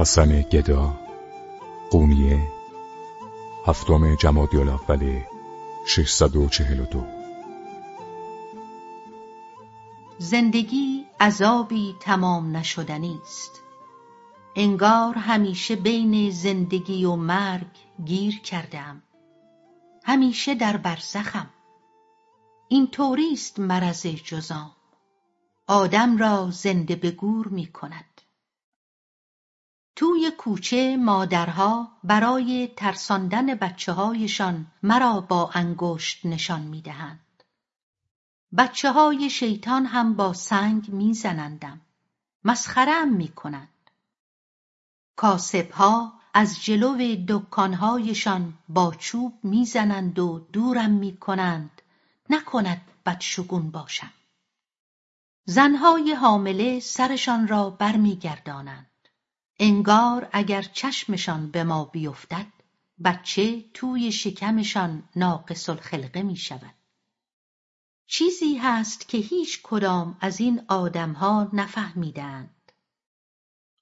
حسن گدا قونیه هفتم جمادی الاول 642 زندگی عذابی تمام نشدنی است. انگار همیشه بین زندگی و مرگ گیر کردم. همیشه در برزخم. این طوریست مرض جزام. آدم را زنده به گور می کند توی کوچه مادرها برای ترساندن بچههایشان مرا با انگشت نشان می‌دهند. بچه های شیطان هم با سنگ میزنندم. مسخرم می‌کنند. کاسبها از جلو دکانهایشان با چوب می‌زنند و دورم می‌کنند. نکند بدشگون باشم. زنهای حامله سرشان را برمیگردانند. انگار اگر چشمشان به ما بیفتد بچه توی شکمشان ناقص الخلقه می شود. چیزی هست که هیچ کدام از این آدمها نفهمیدند.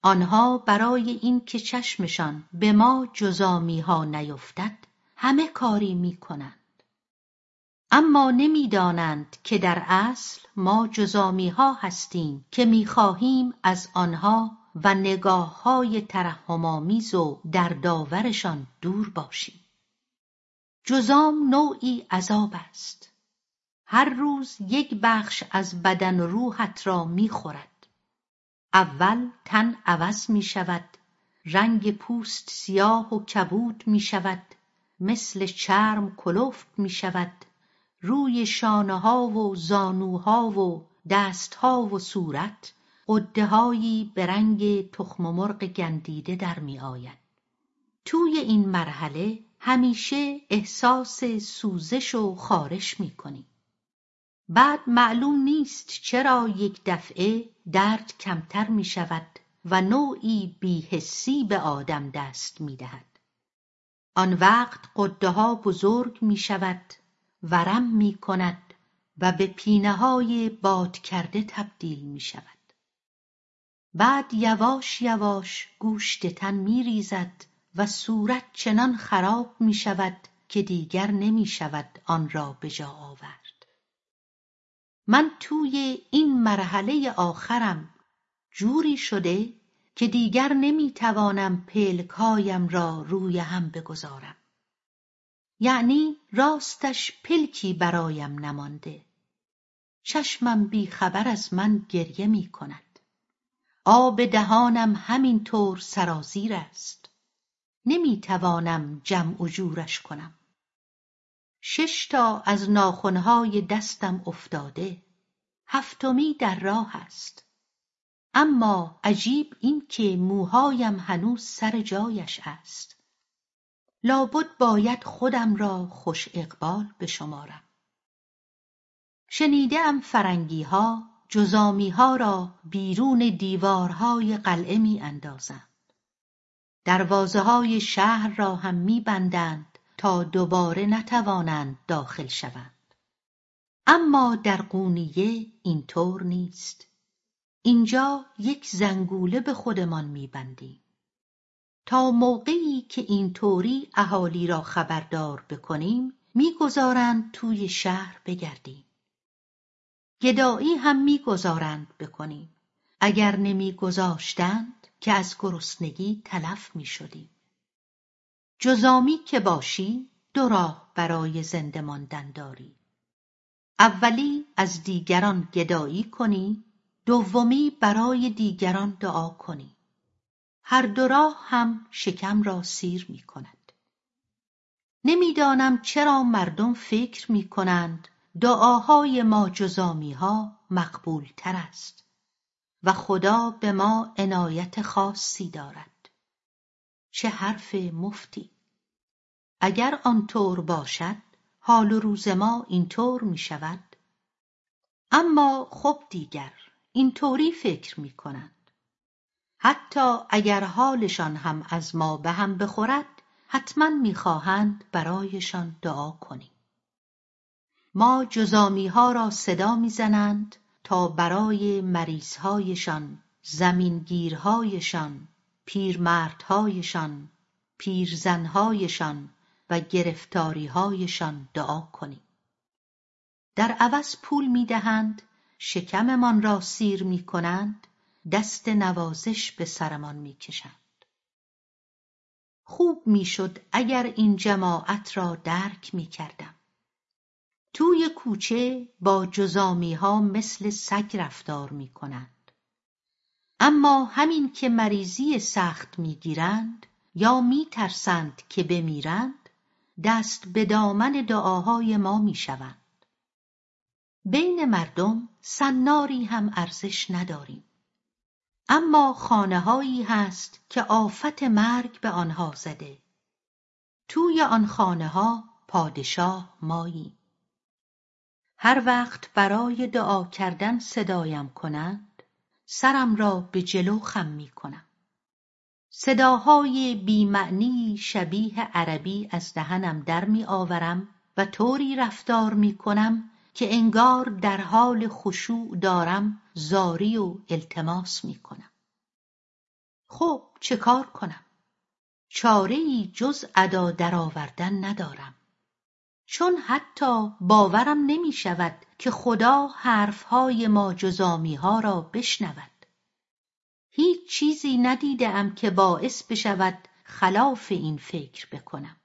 آنها برای اینکه چشمشان به ما جزامی ها نیفتد همه کاری می کنند. اما نمی‌دانند که در اصل ما جزامی ها هستیم که می‌خواهیم از آنها و نگاههای ترحمآمیز و دردآورشان دور باشیم. جزام نوعی عذاب است. هر روز یک بخش از بدن و روحت را می‌خورد. اول تن عوض می شود رنگ پوست سیاه و کبود می شود مثل چرم کلفت می شود روی شانه ها و زانوها و دستها و صورت هایی به رنگ تخم مرغ گندیده در می آید. توی این مرحله همیشه احساس سوزش و خارش می کنی. بعد معلوم نیست چرا یک دفعه درد کمتر می شود و نوعی بیحسی به آدم دست می دهد. آن وقت قده ها بزرگ می شود ورم می کند و به پینه های باد کرده تبدیل می شود. بعد یواش یواش گوشت تن میریزد و صورت چنان خراب می شود که دیگر نمی شود آن را به جا آورد. من توی این مرحله آخرم جوری شده که دیگر نمی توانم پلکهایم را روی هم بگذارم. یعنی راستش پلکی برایم نمانده. چشمم بیخبر از من گریه می کند آب دهانم همینطور سرازیر است. نمی‌توانم جمع و جورش کنم. شش تا از ناخنهای دستم افتاده. هفتمی در راه است. اما عجیب این که موهایم هنوز سر جایش است. لابد باید خودم را خوش اقبال بشمارم. شنیدم فرنگیها ها را بیرون دیوارهای قلعه می اندازند. دروازه های شهر را هم می بندند تا دوباره نتوانند داخل شوند. اما در قونیه اینطور نیست. اینجا یک زنگوله به خودمان میبندیم. تا موقعی که اینطوری اهالی را خبردار بکنیم می‌گذارند توی شهر بگردیم. گدایی هم می‌گذارند بکنیم. اگر نمیگذاشتند که از گرسنگی تلف می‌شدیم. جزامی که باشی دو راه برای زنده ماندن داری اولی از دیگران گدایی کنی دومی برای دیگران دعا کنی هر دو راه هم شکم را سیر می کند نمی‌دانم چرا مردم فکر می کنند دعاهای ما ها مقبول تر است و خدا به ما عنایت خاصی دارد. چه حرف مفتی! اگر آنطور باشد حال و روز ما اینطور می شود اما خب دیگر اینطوری فکر می کنند حتی اگر حالشان هم از ما به هم بخورد حتما می‌خواهند برایشان دعا کنیم. ما ها را صدا می‌زنند تا برای مریضهایشان زمینگیرهایشان پیرمردهایشان پیرزنهایشان و گرفتاریهایشان دعا کنیم. در عوض پول می‌دهند شکممان را سیر می‌کنند دست نوازش به سرمان می‌کشند. خوب می‌شد اگر این جماعت را درک می‌کردم. توی کوچه با ها مثل سگ رفتار می‌کنند. اما همین که مریضی سخت می‌گیرند یا میترسند که بمیرند دست به دامن دعاهای ما می‌شوند. بین مردم سناری هم ارزش نداریم. اما خانههایی هست که آفت مرگ به آنها زده. توی آن خانه ها پادشاه مایی هر وقت برای دعا کردن صدایم کنند سرم را به جلو خم می کنم. صداهای بیمعنی شبیه عربی از دهنم در می آورم و طوری رفتار می کنم که انگار در حال خشوع دارم زاری و التماس می کنم. خب چه کار کنم؟ چاره جز ادا درآوردن ندارم. چون حتی باورم نمی شود که خدا حرفهای ها را بشنود هیچ چیزی ندیدم که باعث بشود خلاف این فکر بکنم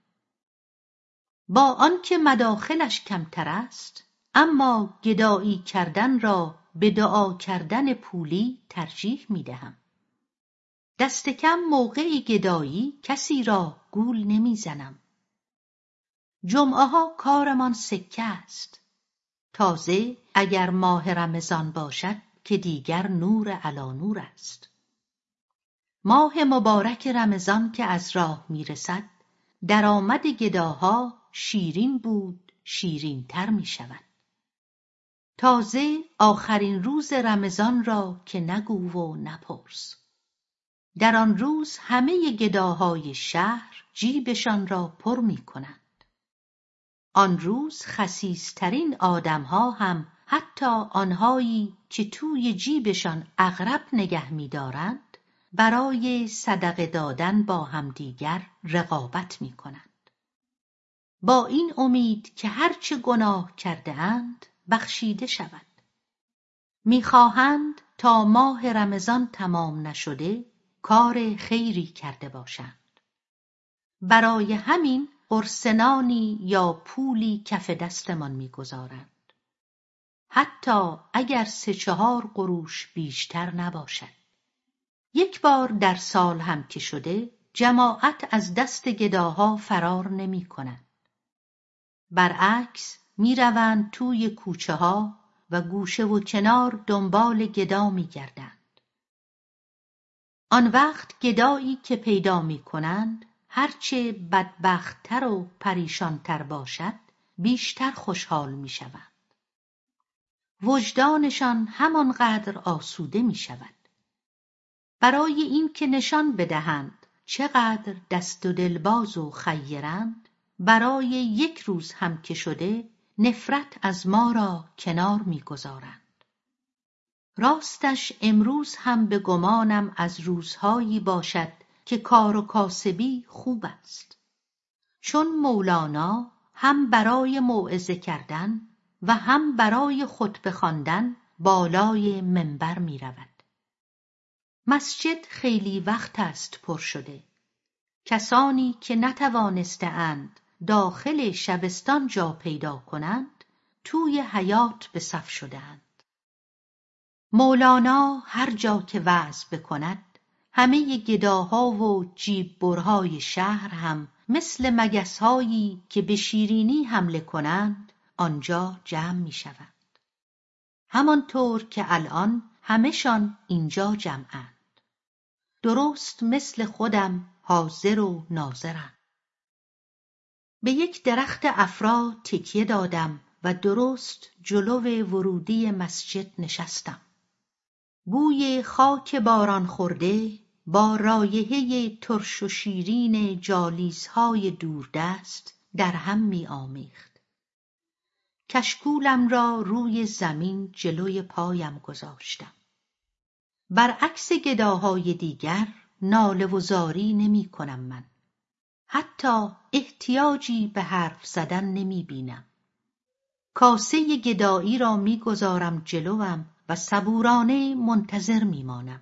با آنکه مداخلش کمتر است اما گدایی کردن را به دعا کردن پولی ترجیح می دهم. دست کم موقع گدایی کسی را گول نمی‌زنم. جمعه ها کارمان سکه است. تازه اگر ماه رمضان باشد که دیگر نور علا نور است. ماه مبارک رمضان که از راه می‌رسد درآمد گداها شیرین بود شیرین تر می شود. تازه آخرین روز رمضان را که نگو و نپرس در آن روز همه گداهای شهر جیبشان را پر می کنند. آن روز خسیسترین آدمها هم حتی آنهایی که توی جیبشان اغرب نگه می‌دارند برای صدقه دادن با همدیگر رقابت می کنند. با این امید که هرچه گناه کرده اند بخشیده شود می‌خواهند تا ماه رمضان تمام نشده کار خیری کرده باشند برای همین قرسنانی یا پولی کف دستمان می‌گذارند. حتی اگر سه چهار قروش بیشتر نباشد. یک بار در سال هم که شده جماعت از دست گداها فرار نمی کنند. برعکس می‌روند توی کوچه ها و گوشه و کنار دنبال گدا میگردند. آن وقت گدایی که پیدا می‌کنند هرچه بدبختتر و پریشانتر باشد بیشتر خوشحال می‌شوند. وجدانشان همانقدر آسوده می‌شود. برای اینکه نشان بدهند چقدر دست و دلباز و خیرند برای یک روز هم که شده نفرت از ما را کنار می‌گذارند. راستش امروز هم به گمانم از روزهایی باشد که کار و کاسبی خوب است چون مولانا هم برای موعظه کردن و هم برای خطبه خواندن بالای منبر می رود. مسجد خیلی وقت است پر شده. کسانی که نتوانسته اند داخل شبستان جا پیدا کنند توی حیات به صف شدهاند مولانا هر جا که وعظ بکند همه گداها و جیب برهای شهر هم مثل مگسهایی که به شیرینی حمله کنند آنجا جمع می شوند. همانطور که الان همهشان اینجا جمعند. درست مثل خودم حاضر و ناظرند. به یک درخت افرا تکیه دادم و درست جلو ورودی مسجد نشستم. بوی خاک باران خورده با رایحه ترش و شیرین جالیسهای دوردست در هم می آمیخت. کشکولم را روی زمین جلوی پایم گذاشتم. برعکس گداهای دیگر ناله و زاری نمی کنم من. حتی احتیاجی به حرف زدن نمی بینم. کاسه گدایی را می‌گذارم جلوم و صبورانه منتظر میمانم.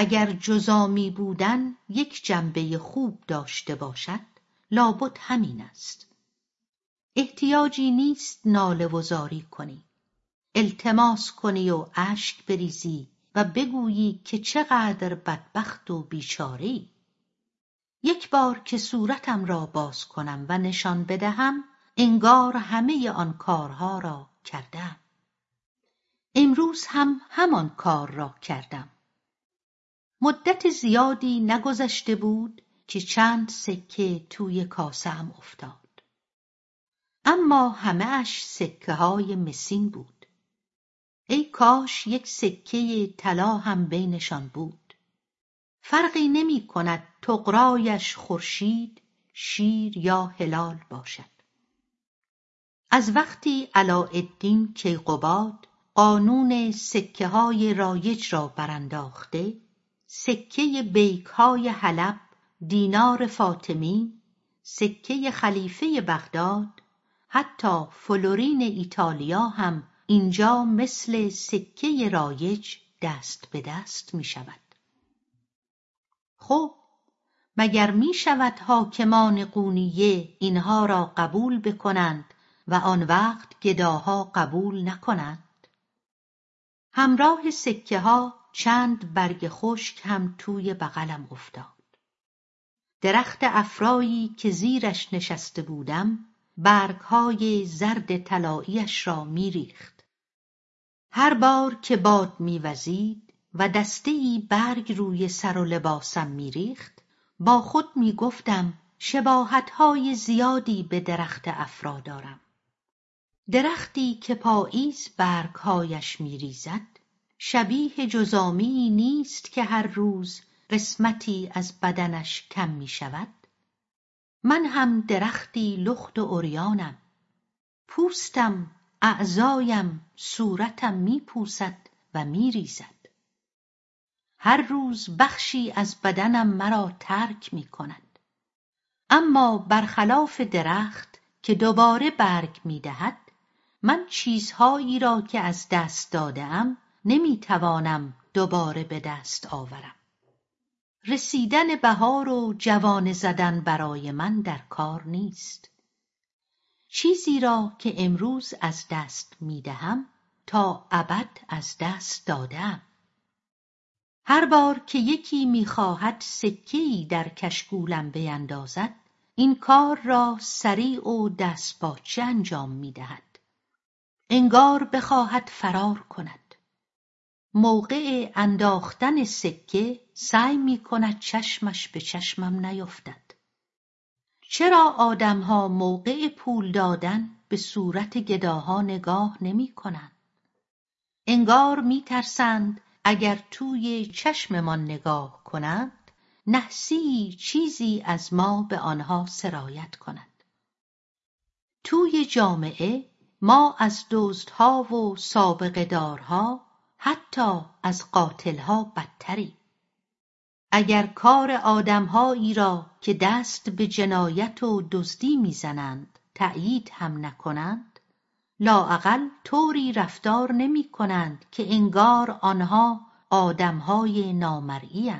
اگر جزامی بودن یک جنبه خوب داشته باشد لابد همین است. احتیاجی نیست ناله و زاری کنی. التماس کنی و اشک بریزی و بگویی که چقدر بدبخت و بیچاری یک بار که صورتم را باز کنم و نشان بدهم انگار همه آن کارها را کردم امروز هم همان کار را کردم مدت زیادی نگذشته بود که چند سکه توی کاسه افتاد. اما همه اش سکه های مسین بود. ای کاش یک سکه طلا هم بینشان بود. فرقی نمی کند تقرایش خورشید شیر یا هلال باشد. از وقتی علاءالدین کیقباد قانون سکه های رایج را برانداخته سکه بیک های حلب دینار فاطمی سکه خلیفه بغداد حتی فلورین ایتالیا هم اینجا مثل سکه رایج دست به دست می شود. خب مگر می شود حاکمان قونیه اینها را قبول بکنند و آن وقت گداها قبول نکنند همراه سکه ها چند برگ خشک هم توی بغلم افتاد. درخت افرایی که زیرش نشسته بودم برگهای زرد طلاییش را میریخت. هر بار که باد میوزید و دسته ای برگ روی سر و لباسم میریخت با خود می‌گفتم شباهتهای زیادی به درخت افرا دارم. درختی که پاییز برگهایش میریزد شبیه جزامی نیست که هر روز قسمتی از بدنش کم می شود. من هم درختی لخت و اوریانم پوستم اعضایم صورتم می پوسد و می ریزد. هر روز بخشی از بدنم مرا ترک می کند. اما برخلاف درخت که دوباره برگ می دهد من چیزهایی را که از دست دادم نمی‌توانم دوباره به دست آورم. رسیدن بهار و جوان زدن برای من در کار نیست. چیزی را که امروز از دست می‌دهم تا ابد از دست دادم. هر بار که یکی می‌خواهد سکهای در کشکولم بیندازد این کار را سریع و دستپاچه انجام می‌دهد. انگار بخواهد فرار کند. موقع انداختن سکه سعی می کند چشمش به چشمم نیفتد چرا آدمها موقع پول دادن به صورت گداها نگاه نمی کنند؟ انگار می ترسند اگر توی چشممان نگاه کنند نحسی چیزی از ما به آنها سرایت کند توی جامعه ما از دزدها و سابقه دارها حتی از قاتلها بدتریم اگر کار آدمهایی را که دست به جنایت و دزدی می‌زنند تأیید هم نکنند لااقل طوری رفتار نمی کنند که انگار آنها آدمهای نامرئی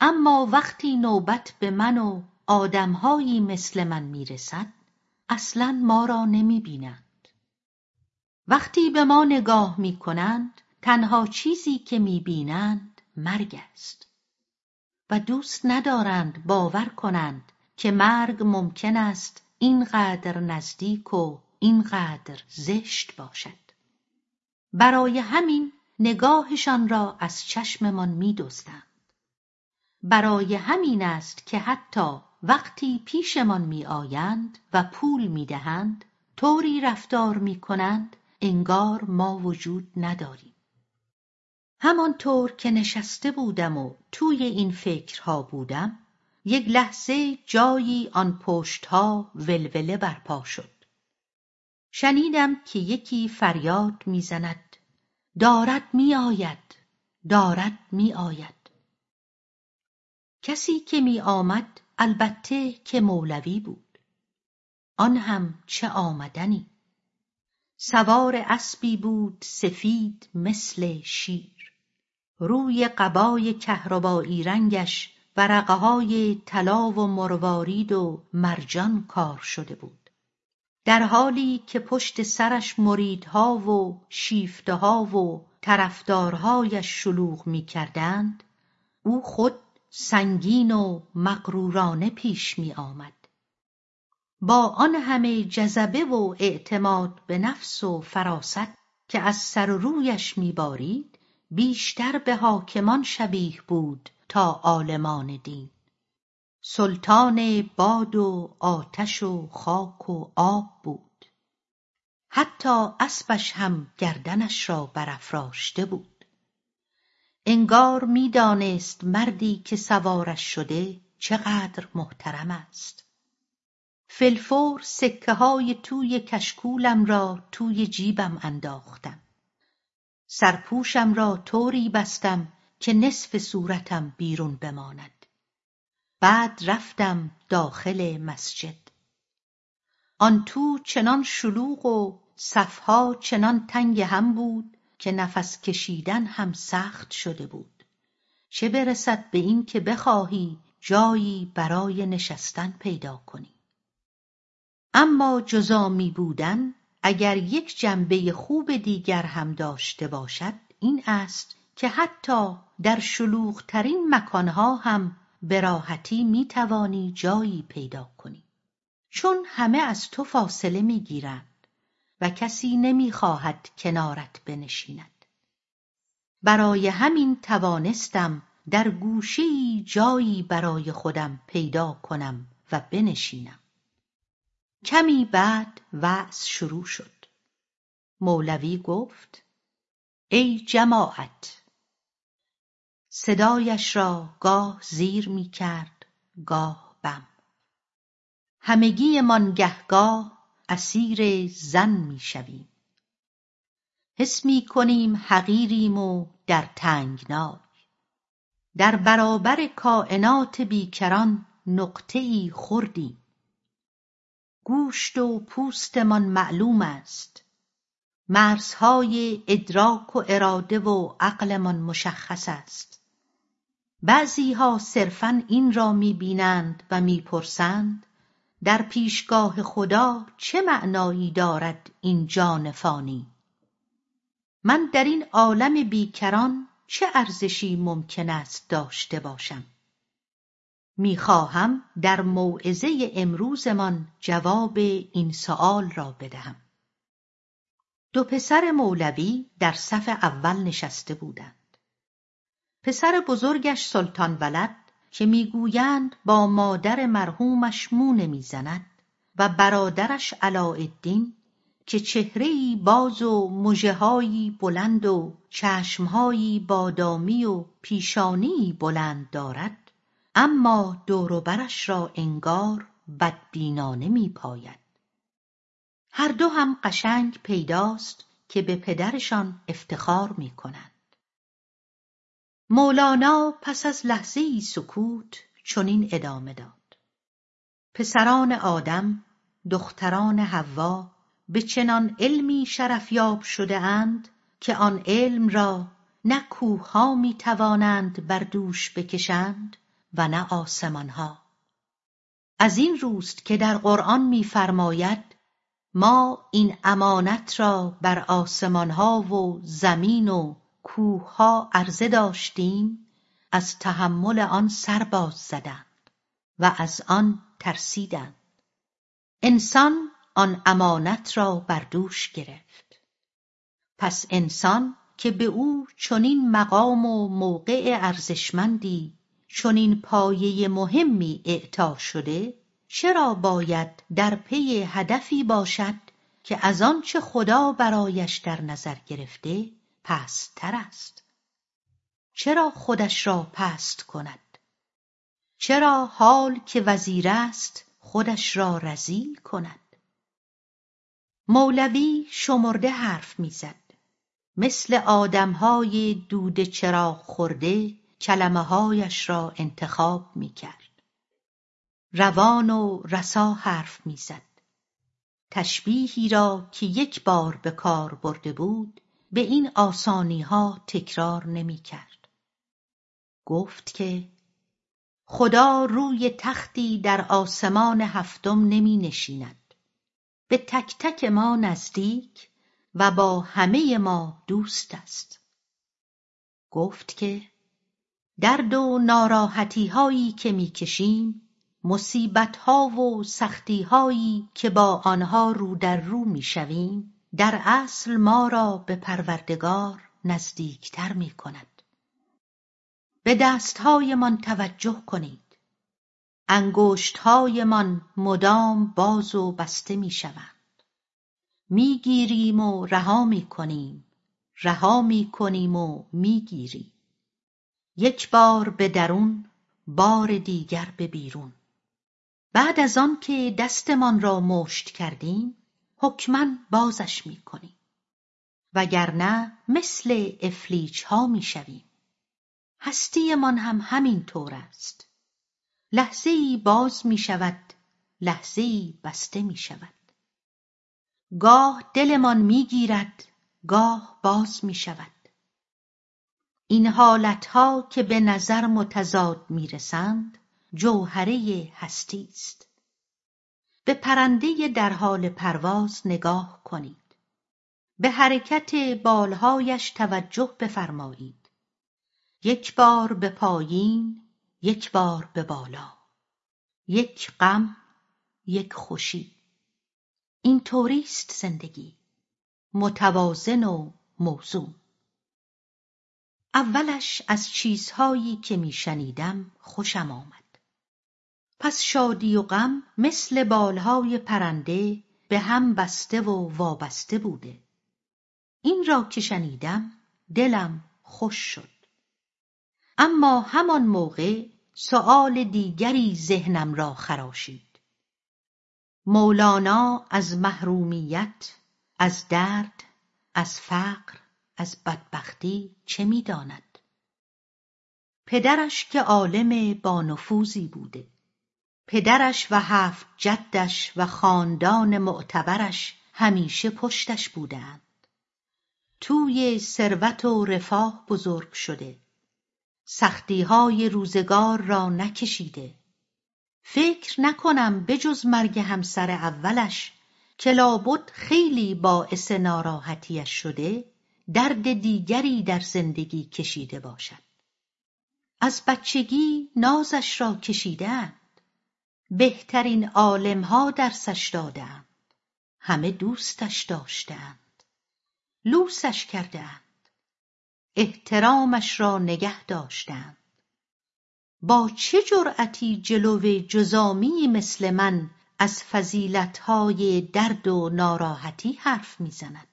اما وقتی نوبت به من و آدمهایی مثل من می‌رسد اصلا ما را نمی بینند. وقتی به ما نگاه می کنند تنها چیزی که می بینند مرگ است. و دوست ندارند باور کنند که مرگ ممکن است اینقدر نزدیک و اینقدر زشت باشد. برای همین نگاهشان را از چشممان میدزدند. برای همین است که حتی وقتی پیشمان می آیند و پول می دهند طوری رفتار می کنند انگار ما وجود نداریم. همانطور که نشسته بودم و توی این فکرها بودم یک لحظه جایی آن پشتها ولوله برپا شد. شنیدم که یکی فریاد می‌زند دارد میآید دارد میآید. کسی که می آمد البته که مولوی بود. آن هم چه آمدنی؟ سوار اسبی بود سفید مثل شیر روی قبای کهربایی رنگش ورقههای طلا و مروارید و مرجان کار شده بود در حالی که پشت سرش مریدها و شیفتهها و طرفدارهایش شلوغ می‌کردند او خود سنگین و مغرورانه پیش می آمد. با آن همه جذبه و اعتماد به نفس و فراست که از سر و رویش میبارید بیشتر به حاکمان شبیه بود تا عالمان دین. سلطان باد و آتش و خاک و آب بود. حتی اسبش هم گردنش را برافراشته بود. انگار می‌دانست مردی که سوارش شده چقدر محترم است. فلفور سکه های توی کشکولم را توی جیبم انداختم. سرپوشم را طوری بستم که نصف صورتم بیرون بماند. بعد رفتم داخل مسجد. آن تو چنان شلوغ و صفها چنان تنگ هم بود که نفس کشیدن هم سخت شده بود. چه برسد به این که بخواهی جایی برای نشستن پیدا کنی؟ اما جزامی بودن اگر یک جنبه خوب دیگر هم داشته باشد این است که حتی در شلوغترین مکانها هم به راحتی می‌توانی جایی پیدا کنی. چون همه از تو فاصله می‌گیرند و کسی نمی‌خواهد کنارت بنشیند. برای همین توانستم در گوشهای جایی برای خودم پیدا کنم و بنشینم. کمی بعد وعظ شروع شد. مولوی گفت ای جماعت صدایش را گاه زیر می کرد گاه بم. همگیمان گهگاه اسیر زن می شویم. حس می کنیم حقیریم و در تنگنای. در برابر کائنات بیکران نقطه ای خردیم گوشت و پوستمان معلوم است. مرزهای ادراک و اراده و عقلمان مشخص است. بعضیها صرفا این را می‌بینند و می‌پرسند در پیشگاه خدا چه معنایی دارد این جان فانی؟ من در این عالم بیکران چه ارزشی ممکن است داشته باشم؟ می‌خواهم در موعظه امروزمان جواب این سؤال را بدهم. دو پسر مولوی در صف اول نشسته بودند. پسر بزرگش سلطان ولد که می‌گویند با مادر مرحومش مو نمی‌زند و برادرش علاءالدین که چهرهای باز و مژههایی بلند و چشمهایی بادامی و پیشانیی بلند دارد اما دور و را انگار بدبینانه میپاید. هر دو هم قشنگ پیداست که به پدرشان افتخار می‌کنند. مولانا پس از لحظهای سکوت چنین ادامه داد. پسران آدم دختران حوا به چنان علمی شرفیاب شده اند که آن علم را نه کوهها می‌توانند بر دوش بکشند و نه آسمانها. از این روست که در قرآن میفرماید ما این امانت را بر آسمانها و زمین و کوهها عرضه داشتیم از تحمل آن سر باز زدند و از آن ترسیدند. انسان آن امانت را بر دوش گرفت. پس انسان که به او چنین مقام و موقع ارزشمندی چون این پایه مهمی اعطا شده چرا باید در پی هدفی باشد که از آنچه خدا برایش در نظر گرفته پستتر است؟ چرا خودش را پست کند؟ چرا حال که وزیر است خودش را رزیل کند؟ مولوی شمرده حرف می‌زد. مثل آدمهای دود چراغ خورده کلمههایش را انتخاب می‌کرد. روان و رسا حرف می‌زد. تشبیهی را که یک بار به کار برده بود به این آسانیها تکرار نمی‌کرد. گفت که خدا روی تختی در آسمان هفتم نمی نشیند به تک تک ما نزدیک و با همه ما دوست است. گفت که درد و ناراحتی هایی که می‌کشیم مصیبت ها و سختی هایی که با آنها رو در رو می‌شویم در اصل ما را به پروردگار نزدیکتر می کند. به دستهایمان توجه کنید. انگشتهایمان مدام باز و بسته می شوند. می گیریم و رها می کنیم. رها می کنیم و می گیریم. یک بار به درون بار دیگر به بیرون. بعد از آن که دستمان را مشت کردیم حکما بازش می کنیم وگرنه مثل افلیچ ها شویم هستیمان هم همین طور است. لحظه ای باز می شود لحظه ای بسته می شود گاه دلمان می گیرد گاه باز می شود این حالتها که به نظر متضاد می‌رسند جوهره هستی است به پرنده در حال پرواز نگاه کنید. به حرکت بالهایش توجه بفرمایید. یک بار به پایین یک بار به بالا. یک غم یک خوشی. این طوریست زندگی. متوازن و موزون. اولش از چیزهایی که میشنیدم خوشم آمد. پس شادی و غم مثل بالهای پرنده به هم بسته و وابسته بوده. این را که شنیدم دلم خوش شد. اما همان موقع سؤال دیگری ذهنم را خراشید. مولانا از محرومیت از درد از فقر از بدبختی چه می‌داند؟ پدرش که عالم با نفوذی بوده. پدرش و هفت جدش و خاندان معتبرش همیشه پشتش بودند. توی ثروت و رفاه بزرگ شده. سختیهای روزگار را نکشیده. فکر نکنم بجز مرگ همسر اولش که لابد خیلی باعث ناراحتیش شده درد دیگری در زندگی کشیده باشد. از بچگی نازش را کشیدهاند. بهترین عالمها درسش دادهاند. همه دوستش داشتهاند. لوسش کردهاند. احترامش را نگه داشتهاند. با چه جرأتی جلو جزامی مثل من از فضیلتهای درد و ناراحتی حرف می‌زند؟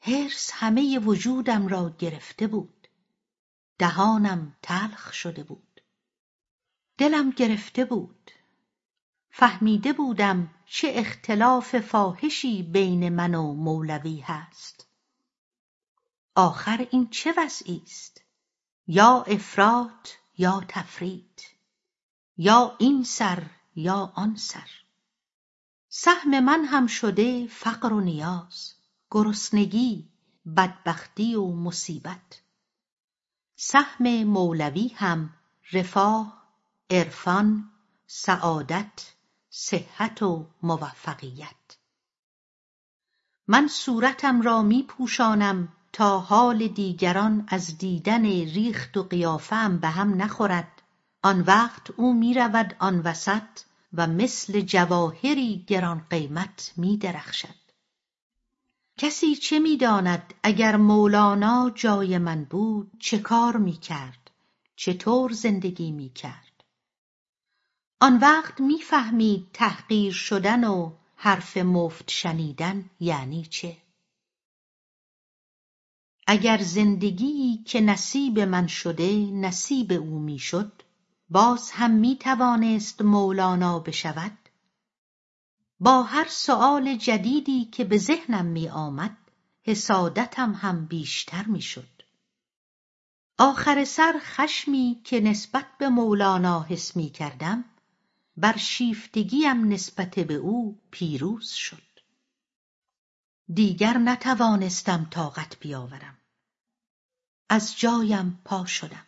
حرص همه وجودم را گرفته بود. دهانم تلخ شده بود. دلم گرفته بود. فهمیده بودم چه اختلاف فاحشی بین من و مولوی هست. آخر این چه وضعی است؟ یا افراط یا تفریط. یا این سر یا آن سر. سهم من هم شده فقر و نیاز. گرسنگی بدبختی و مصیبت. سهم مولوی هم رفاه عرفان سعادت صحت و موفقیت. من صورتم را می پوشانم تا حال دیگران از دیدن ریخت و قیافهام به هم نخورد. آن وقت او می رود آن وسط و مثل جواهری گران قیمت می درخشد کسی چه می‌داند اگر مولانا جای من بود چه کار می‌کرد؟ چطور زندگی می کرد آن وقت می‌فهمید تحقیر شدن و حرف مفت شنیدن یعنی چه. اگر زندگی که نصیب من شده نصیب او می‌شد باز هم می توانست مولانا بشود؟ با هر سؤال جدیدی که به ذهنم می آمد حسادتم هم بیشتر می شد. آخر سر خشمی که نسبت به مولانا حس می کردم بر شیفتگیم نسبت به او پیروز شد. دیگر نتوانستم طاقت بیاورم. از جایم پا شدم.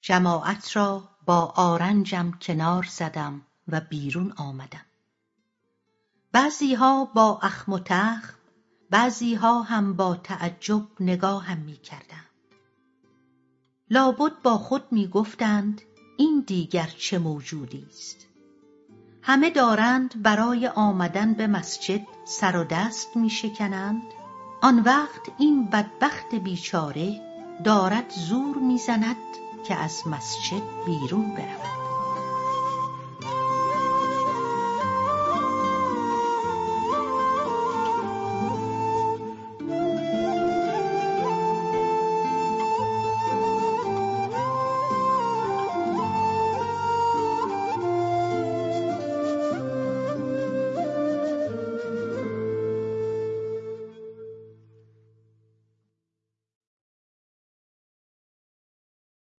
جماعت را با آرنجم کنار زدم و بیرون آمدم. بعضیها با اخم و تخم بعضیها هم با تعجب نگاهم می‌کردند. لابد با خود می‌گفتند این دیگر چه موجودی است. همه دارند برای آمدن به مسجد سر و دست میشکنند. آن وقت این بدبخت بیچاره دارد زور می‌زند که از مسجد بیرون برود.